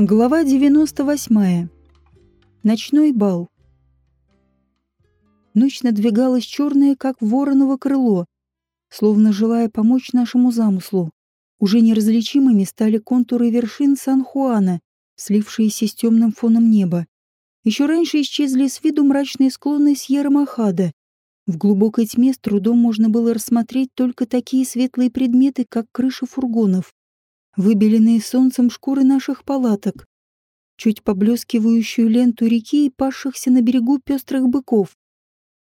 Глава 98. Ночной бал. Ночь надвигалась черная, как вороново крыло, словно желая помочь нашему замыслу. Уже неразличимыми стали контуры вершин Сан-Хуана, слившиеся с темным фоном неба. Еще раньше исчезли с виду мрачные склоны Сьерра-Махада. В глубокой тьме с трудом можно было рассмотреть только такие светлые предметы, как крыши фургонов выбеленные солнцем шкуры наших палаток, чуть поблескивающую ленту реки и пасшихся на берегу пестрых быков.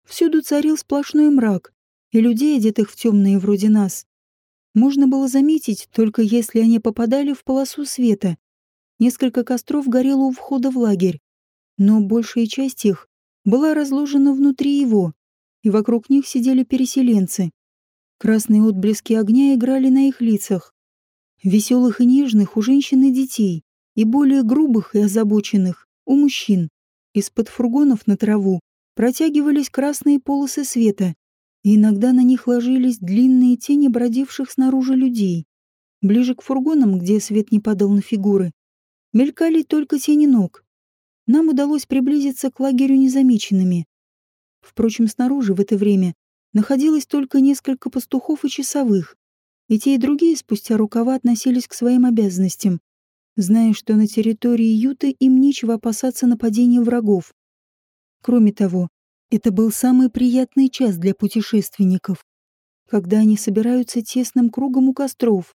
Всюду царил сплошной мрак, и людей, одетых в темные вроде нас, можно было заметить, только если они попадали в полосу света. Несколько костров горело у входа в лагерь, но большая часть их была разложена внутри его, и вокруг них сидели переселенцы. Красные отблески огня играли на их лицах, Веселых и нежных у женщин и детей, и более грубых и озабоченных у мужчин. Из-под фургонов на траву протягивались красные полосы света, и иногда на них ложились длинные тени бродивших снаружи людей. Ближе к фургонам, где свет не падал на фигуры, мелькали только тени ног. Нам удалось приблизиться к лагерю незамеченными. Впрочем, снаружи в это время находилось только несколько пастухов и часовых, и те, и другие спустя рукава относились к своим обязанностям, зная, что на территории Юты им нечего опасаться нападения врагов. Кроме того, это был самый приятный час для путешественников, когда они собираются тесным кругом у костров,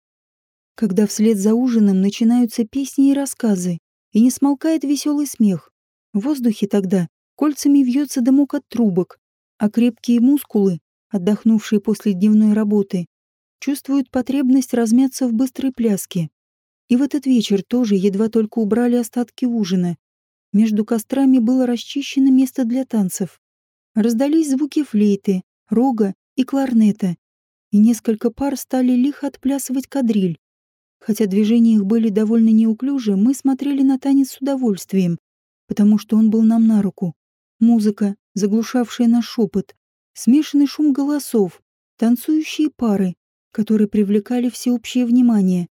когда вслед за ужином начинаются песни и рассказы, и не смолкает веселый смех. В воздухе тогда кольцами вьется дымок от трубок, а крепкие мускулы, отдохнувшие после дневной работы, чувствуют потребность размяться в быстрой пляске. И в этот вечер тоже едва только убрали остатки ужина. Между кострами было расчищено место для танцев. Раздались звуки флейты, рога и кларнета, и несколько пар стали лихо отплясывать кадриль. Хотя движения их были довольно неуклюжи, мы смотрели на танец с удовольствием, потому что он был нам на руку. Музыка, заглушавшая наш шепот, смешанный шум голосов, танцующие пары, которые привлекали всеобщее внимание.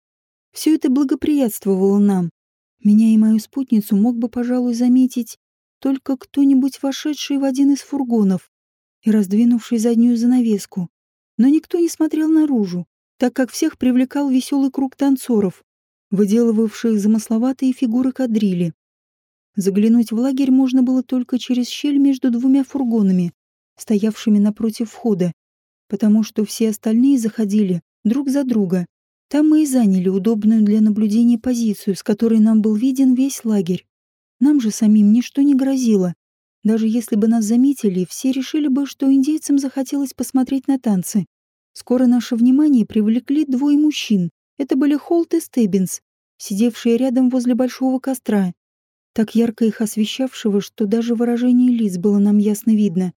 Все это благоприятствовало нам. Меня и мою спутницу мог бы, пожалуй, заметить только кто-нибудь вошедший в один из фургонов и раздвинувший заднюю занавеску. Но никто не смотрел наружу, так как всех привлекал веселый круг танцоров, выделывавших замысловатые фигуры кадрили. Заглянуть в лагерь можно было только через щель между двумя фургонами, стоявшими напротив входа потому что все остальные заходили друг за друга. Там мы и заняли удобную для наблюдения позицию, с которой нам был виден весь лагерь. Нам же самим ничто не грозило. Даже если бы нас заметили, все решили бы, что индейцам захотелось посмотреть на танцы. Скоро наше внимание привлекли двое мужчин. Это были Холт и Стеббинс, сидевшие рядом возле большого костра, так ярко их освещавшего, что даже выражение лиц было нам ясно видно.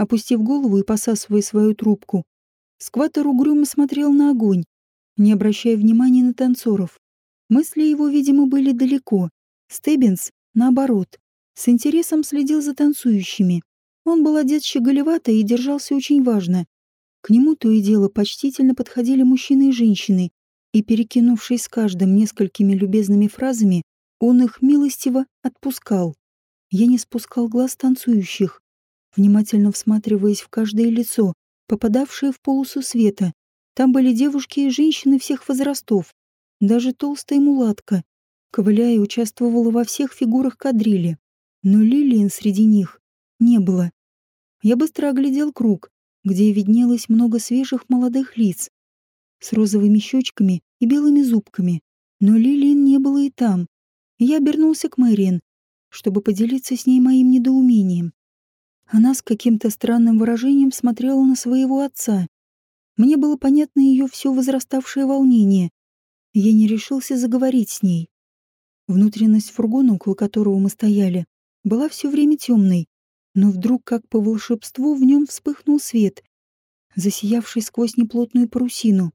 Опустив голову и посасывая свою трубку, скватер угрюмо смотрел на огонь, не обращая внимания на танцоров. Мысли его, видимо, были далеко. Стеббинс, наоборот, с интересом следил за танцующими. Он был одет щеголевато и держался очень важно. К нему то и дело почтительно подходили мужчины и женщины, и, перекинувшись с каждым несколькими любезными фразами, он их милостиво отпускал. Я не спускал глаз танцующих, внимательно всматриваясь в каждое лицо, попадавшее в полосу света. Там были девушки и женщины всех возрастов. Даже толстая мулатка, ковыляя, участвовала во всех фигурах кадрили. Но Лилиан среди них не было. Я быстро оглядел круг, где виднелось много свежих молодых лиц с розовыми щечками и белыми зубками. Но Лилиан не было и там. Я обернулся к Мэриэн, чтобы поделиться с ней моим недоумением. Она с каким-то странным выражением смотрела на своего отца. Мне было понятно ее все возраставшее волнение. Я не решился заговорить с ней. Внутренность фургона, около которого мы стояли, была все время темной, но вдруг, как по волшебству, в нем вспыхнул свет, засиявший сквозь неплотную парусину.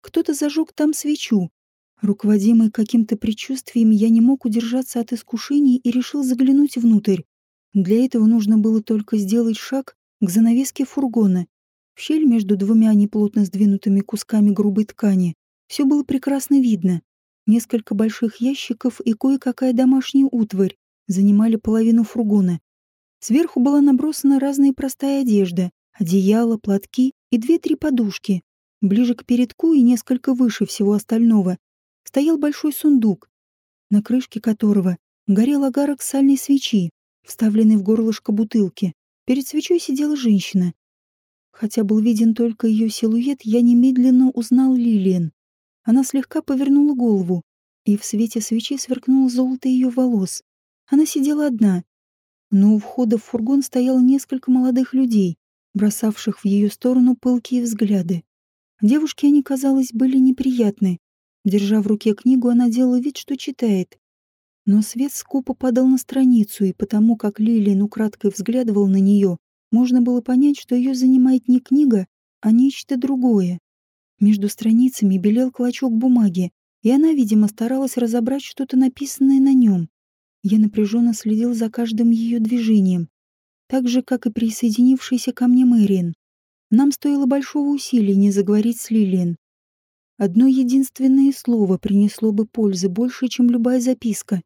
Кто-то зажег там свечу. Руководимый каким-то предчувствием, я не мог удержаться от искушений и решил заглянуть внутрь. Для этого нужно было только сделать шаг к занавеске фургона. В щель между двумя неплотно сдвинутыми кусками грубой ткани все было прекрасно видно. Несколько больших ящиков и кое-какая домашняя утварь занимали половину фургона. Сверху была набросана разная простая одежда, одеяло, платки и две-три подушки. Ближе к передку и несколько выше всего остального стоял большой сундук, на крышке которого горел огарок сальной свечи, вставленный в горлышко бутылки. Перед свечой сидела женщина. Хотя был виден только ее силуэт, я немедленно узнал Лилиан. Она слегка повернула голову, и в свете свечи сверкнуло золото ее волос. Она сидела одна, но у входа в фургон стояло несколько молодых людей, бросавших в ее сторону пылкие взгляды. Девушки они, казалось, были неприятны. Держа в руке книгу, она делала вид, что читает. Но свет скупо падал на страницу, и потому как Лилиан украдкой взглядывал на нее, можно было понять, что ее занимает не книга, а нечто другое. Между страницами белел клочок бумаги, и она, видимо, старалась разобрать что-то написанное на нем. Я напряженно следил за каждым ее движением, так же, как и присоединившийся ко мне Мэриэн. Нам стоило большого усилия не заговорить с Лилиан. Одно единственное слово принесло бы пользы больше, чем любая записка,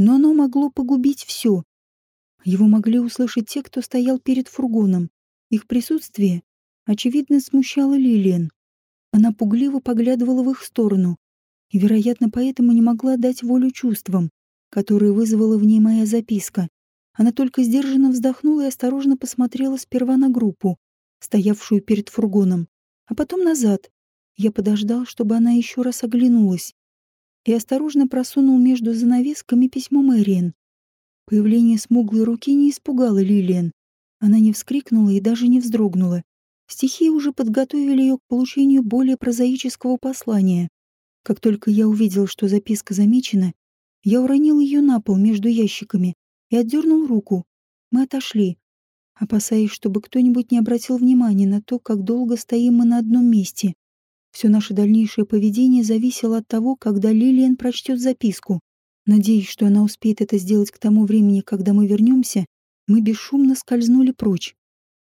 но оно могло погубить все. Его могли услышать те, кто стоял перед фургоном. Их присутствие, очевидно, смущало Лилиан. Она пугливо поглядывала в их сторону и, вероятно, поэтому не могла дать волю чувствам, которые вызвала в ней моя записка. Она только сдержанно вздохнула и осторожно посмотрела сперва на группу, стоявшую перед фургоном, а потом назад. Я подождал, чтобы она еще раз оглянулась, и осторожно просунул между занавесками письмо Мэриэн. Появление смуглой руки не испугало Лилиан. Она не вскрикнула и даже не вздрогнула. Стихи уже подготовили ее к получению более прозаического послания. Как только я увидел, что записка замечена, я уронил ее на пол между ящиками и отдернул руку. Мы отошли, опасаясь, чтобы кто-нибудь не обратил внимания на то, как долго стоим мы на одном месте. Все наше дальнейшее поведение зависело от того, когда Лилиан прочтет записку. Надеясь, что она успеет это сделать к тому времени, когда мы вернемся, мы бесшумно скользнули прочь.